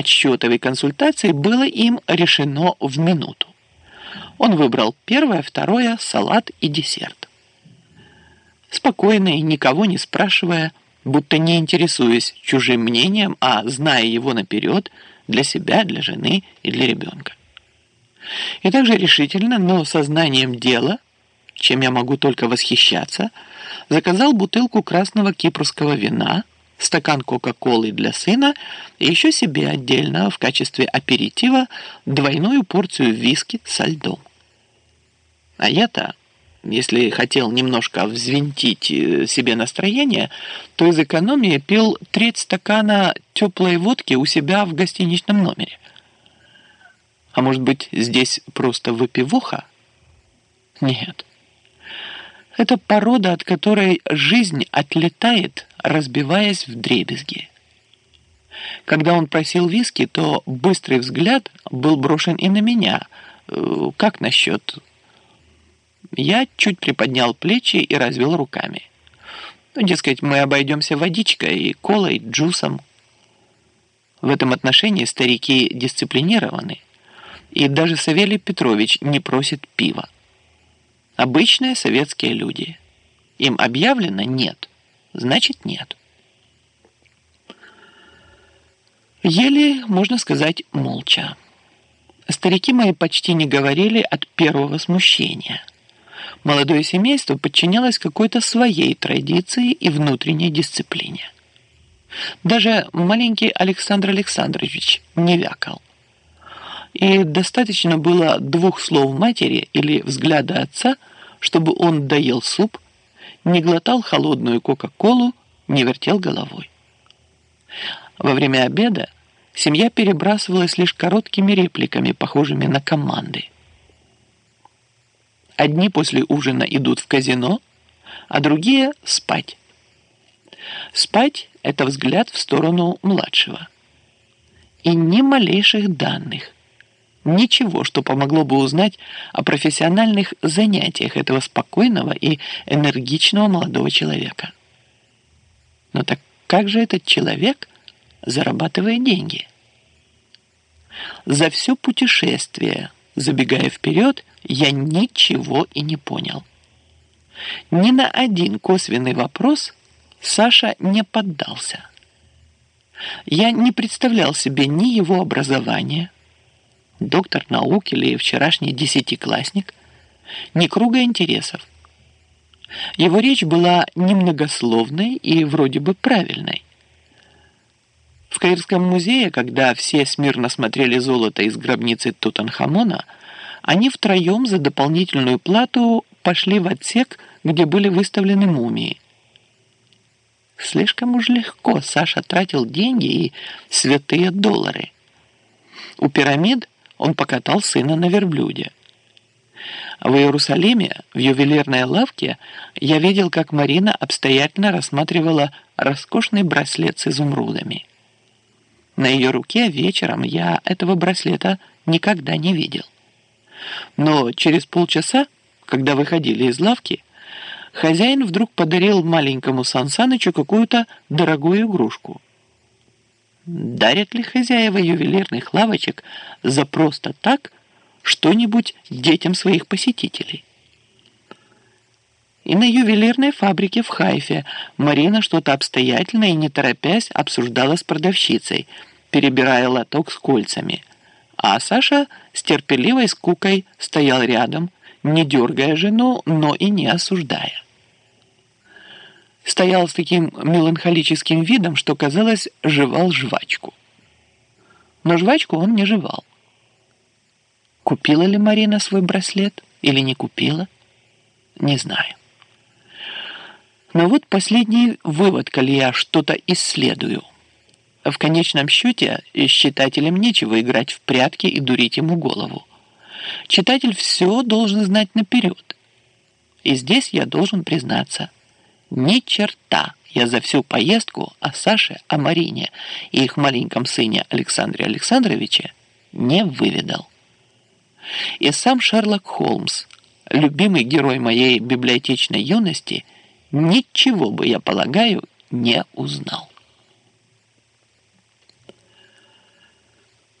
подсчетовой консультации было им решено в минуту. Он выбрал первое, второе, салат и десерт. Спокойно и никого не спрашивая, будто не интересуясь чужим мнением, а зная его наперед для себя, для жены и для ребенка. И также решительно, но сознанием дела, чем я могу только восхищаться, заказал бутылку красного кипрского вина, стакан кока-колы для сына и еще себе отдельно в качестве аперитива двойную порцию виски со льдом. А я-то если хотел немножко взвинтить э, себе настроение, то из экономии пил треть стакана теплой водки у себя в гостиничном номере. А может быть, здесь просто выпивоха? Нет. Это порода, от которой жизнь отлетает, разбиваясь в дребезги. Когда он просил виски, то быстрый взгляд был брошен и на меня. Э, как насчет я чуть приподнял плечи и развел руками. Ну, дескать, мы обойдемся водичкой и колой, джусом. В этом отношении старики дисциплинированы, и даже Савелий Петрович не просит пива. Обычные советские люди. Им объявлено «нет», значит «нет». Ели, можно сказать, молча. Старики мои почти не говорили от первого смущения – молодое семейство подчинялось какой-то своей традиции и внутренней дисциплине. Даже маленький Александр Александрович не вякал. И достаточно было двух слов матери или взгляда отца, чтобы он доел суп, не глотал холодную кока-колу, не вертел головой. Во время обеда семья перебрасывалась лишь короткими репликами, похожими на команды. Одни после ужина идут в казино, а другие – спать. Спать – это взгляд в сторону младшего. И ни малейших данных, ничего, что помогло бы узнать о профессиональных занятиях этого спокойного и энергичного молодого человека. Но так как же этот человек зарабатывает деньги? За все путешествие – Забегая вперед, я ничего и не понял. Ни на один косвенный вопрос Саша не поддался. Я не представлял себе ни его образования, доктор наук или вчерашний десятиклассник, ни круга интересов. Его речь была немногословной и вроде бы правильной. В Каирском музее, когда все смирно смотрели золото из гробницы Тутанхамона, они втроем за дополнительную плату пошли в отсек, где были выставлены мумии. Слишком уж легко Саша тратил деньги и святые доллары. У пирамид он покатал сына на верблюде. В Иерусалиме, в ювелирной лавке, я видел, как Марина обстоятельно рассматривала роскошный браслет с изумрудами. На ее руке вечером я этого браслета никогда не видел. Но через полчаса, когда выходили из лавки, хозяин вдруг подарил маленькому Сансанычу какую-то дорогую игрушку. Дарят ли хозяева ювелирных лавочек за просто так что-нибудь детям своих посетителей? И на ювелирной фабрике в Хайфе Марина что-то обстоятельно и не торопясь обсуждала с продавщицей – перебирая лоток с кольцами. А Саша с терпеливой скукой стоял рядом, не дергая жену, но и не осуждая. Стоял с таким меланхолическим видом, что, казалось, жевал жвачку. Но жвачку он не жевал. Купила ли Марина свой браслет или не купила? Не знаю. Но вот последний вывод, коли я что-то исследую – в конечном счете с читателем нечего играть в прятки и дурить ему голову. Читатель все должен знать наперед. И здесь я должен признаться, ни черта я за всю поездку о Саше, о Марине и их маленьком сыне Александре Александровиче не выведал. И сам Шерлок Холмс, любимый герой моей библиотечной юности, ничего бы, я полагаю, не узнал.